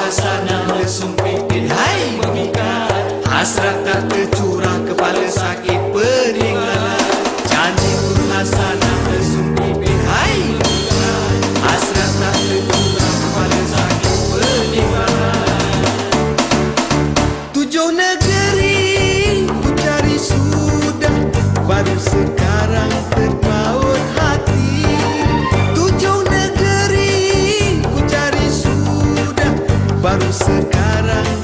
suasana sempit Hai memikat Hasrat tak tercurah Kepala sakit peninggalan Janji hasanah sempit Hai memikat Hasrat tak tercurah Kepala sakit peninggalan Tujuh negeri Ku cari sudah Baru sekali baru sekarang.